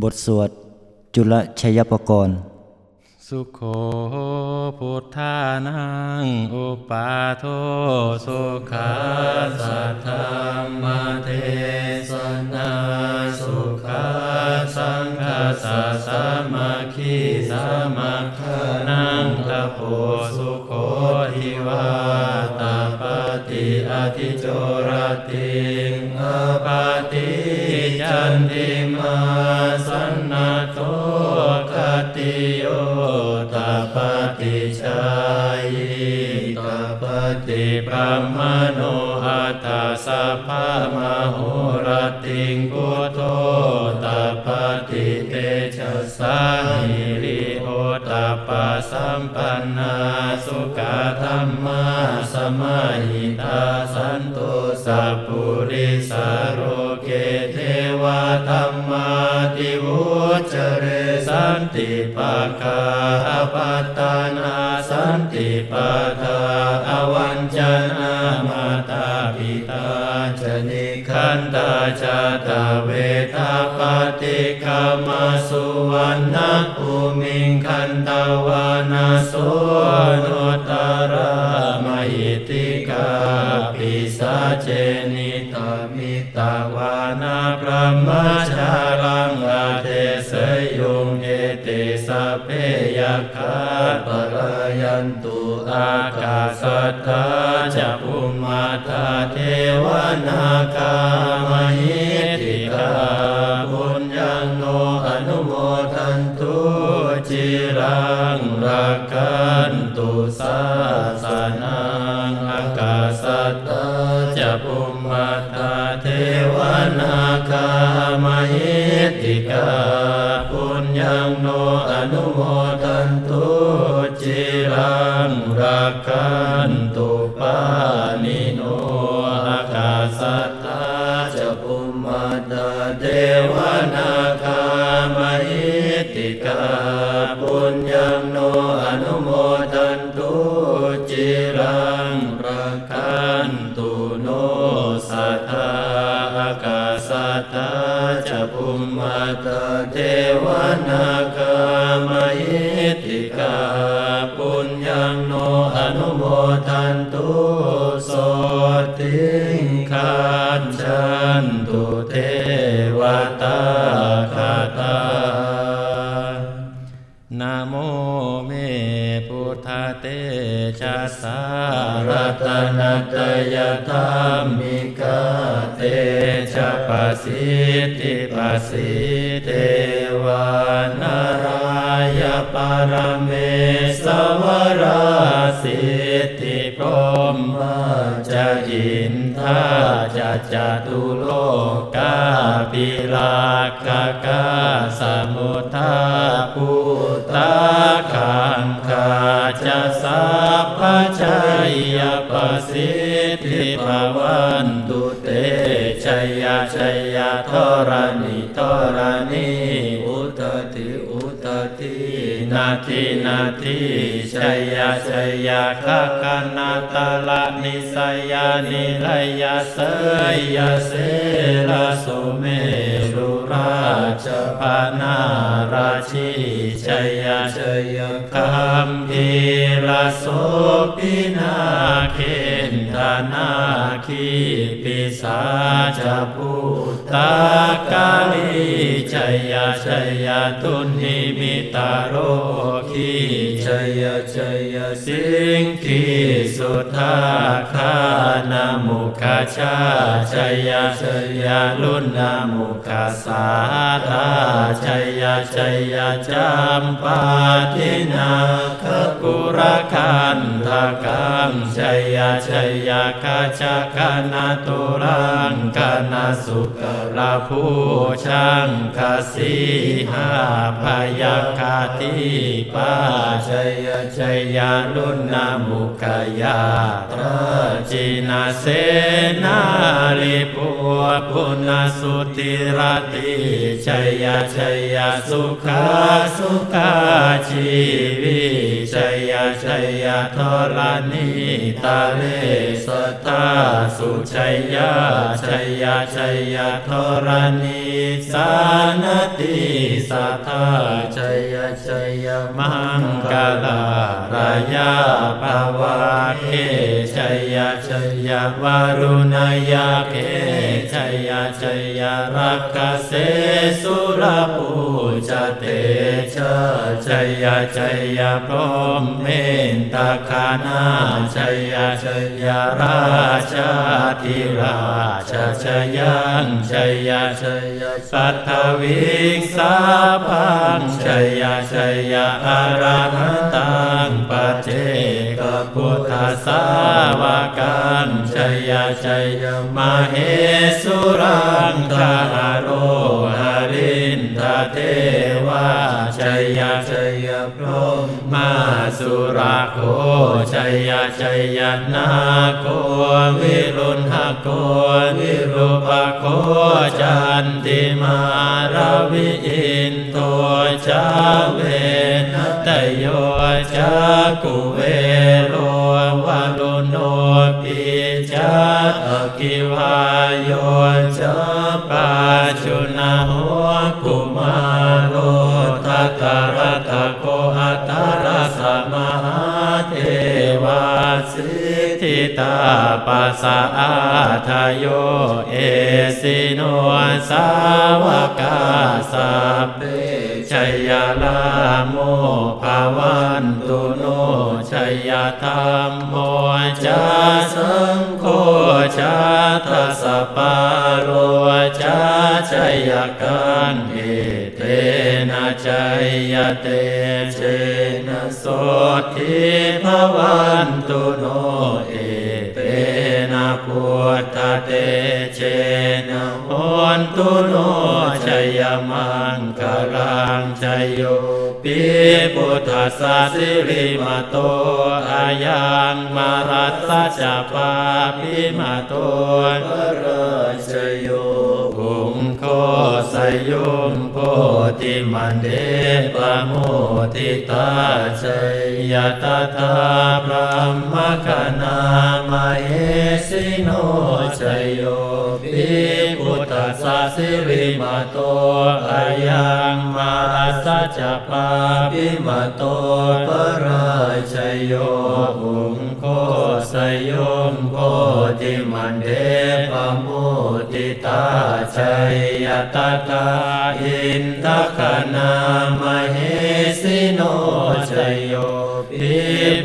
บทสวดจุลชยปกรณ์ สุโขพุทธานัง อุปาโทสุขาสัทธรรมเทศนาสุขาสังฆสัสามาคีสามัคคนังตะโพสุโขทิวาตาปฏิอธิโจรติงอปาติจันติมา ปฏิปัมมโนอัตตาสัพพะมโหรติงพุทโธตาปฏิเตชะสาหิริโอตาปปะสัมปันนาสุขธรรมะสมาหิตาสันตุสัพุริสาโรเกเทวาธรรมาติวุจเรสันติปะกาปัตตานาสันติ มิงคันตาวานาโสนุตตรามหิติกาปิสาเจนิตามิตาวานาพระมชาลังอาเทสยุงเอเตสเพยคาปรายยันตุอากาสัตตาจะภูมาตาเทวนาคา วนาคามหิติกาปุญญังโนอนุโมทันตุจิรังรักกันตุปานิโนอากาสัตตาจะภูมาตาเทวนาคามหิติกาปุญญังโน โนอนุโมทันตุโสติงคันจันตุเทวตาคาตานะโมเมพุทธเตชะสารตนัตยธรรมิกาเตชะปัสสิทธิปัสสิเทวานารา ปรเมสวราสิทธิพรมจะอินทาจะจตุโลกาปิลากากาสมุทาปุ ทีนาทีชัยยชัยยคะกันาตาลนิสยานิลยาเสยยาเสลาสุเมรุราชพานาราชีชัยยชัยยคัมภีราโสปินาเค นธานาคีปิสาจพุตากาลีชัยยชัยยตุนิมิตาโรคีชัยยชัยยสิงคีสุทธาคานามุขชาชัยยชัยยลุนนามุขสาธาชัยยชัยยจัมปาทินาคกุรคันทากังชัยยชัยยคาชาคานาตุรังคานาสุกลาผู้ช่างคาสีหาพยาคาติปาชัยยชัยยลุนนามุขยาตราจินาเสนาลิปัวพุนสุติรติชัยยชัยยสุขาสุขาชีวิชัยยชัยยทรณิตาเลสตาสุชัยยาชัยยาชัยยทรณีสานติสัทธาชัยยาชัยยามังกลารายาภาวะเกชัยยาชัยยาวารุณยาเกชัยยาชัยยารักเสสุรปูจเตชะชัยยาชัยยาพรหมเมนตาคานาชัยยาชัยยราชาธิราชชยังชัยยชัยยสัทธวิงสาพังชัยยชัยยอาราหันตังปเจกพุทธสาวกันชัยยชัยยมาเหสุรังคาโรหารินทเทวาชัยยชัยยพรหม สุราโคชัยยชัยยนาโควิรุณหโกวิรูปโคจันติมาราวิอินโตจาเวนตโยจากุเวโรวาลุโนปิจากิวายโยจาปาจุนาหัวกุมาโรทัตร ตาปัสสะอาทโยเอสิโนสาวกาสัพเพชัยาลาโมภาวันตุโนชัยยธรรมโมจาสังโฆจาทัสปาโลจาชัยยกันเอเตนะชัยเตเช โสทิภวันตุโนเอเตนะพุทธเตเชนะโหนตุโนชัยมังคลังชัยโยปิพุทธัสสะสิริมโตอายังมารัสสะจะปาปิมโตราชโยบุงโค สยุมโพธิมันเดปโมทิตาชัยยตถาพระมคณามเหสิโนชโยปิพุทธสสะสิริมาโตอายังมารัจปาปิมาโตปราชโยุงโคสยุมโพธิมันเดปโม ชัยยตถาอินทคณามเหสิโนชัยโยปิ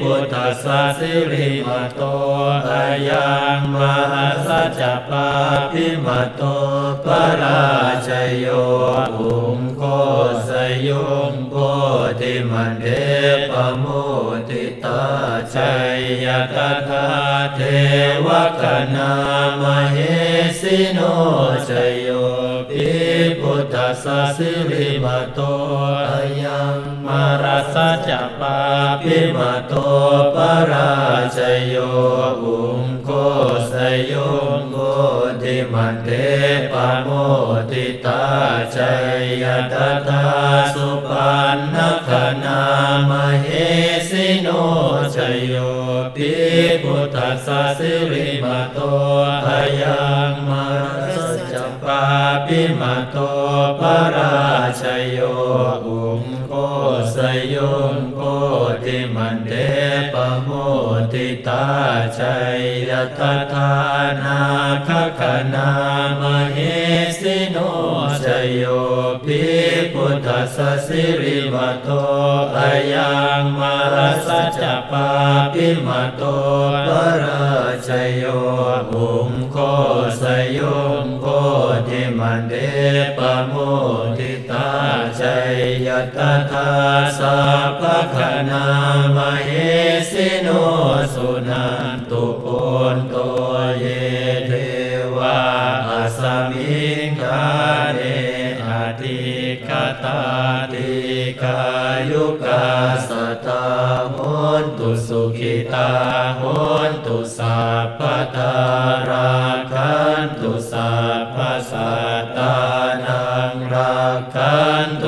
พุทธัสสะสิริมโตอายังมารัสจะปาปิมโตปราชโยบุงโคสยุมโพธิมันเดปโมทิตาชัยยตถา เทวคณามเหสิโนชโยปิพุทธัสสะสิริมโตอายังมารัสสะจปาปิมาโตปราชโยอุงโคสยโย มันเดปะโมติตาใจยยตถาสุปันนคณามเหสิโนชโยปิพุทธัสสะสิริมาโตอายังมารสจปาปิมาโตปรา โคสยุงโพธิมันเดปโมทิตาชัยยตถานาคคณามเหสิโนชัยโยปิพุทธัสสิริมโตอายังมารัสสะจปาปิมโตปราชโยอุงโคสยุงโพธิมันเดปโมทิาชัยยตถาสัพพคณามเหสิโนสุนันตุโพนโตเยเทวาอาสมิงคาเนอาทิคตาติกายุกาสตาโหนตุสุขิตาโหนตุสัพพทา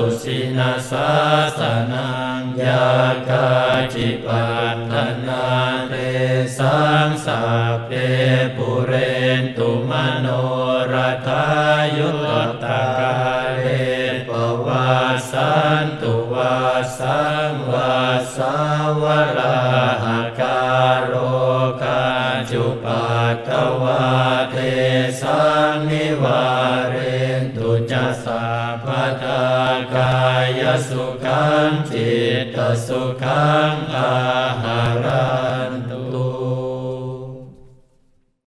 ตุสินาสาสนังยากาจิปัตตนาเตสังสัพเพปุเรนตุมโนรทา สุขังจิตสุขั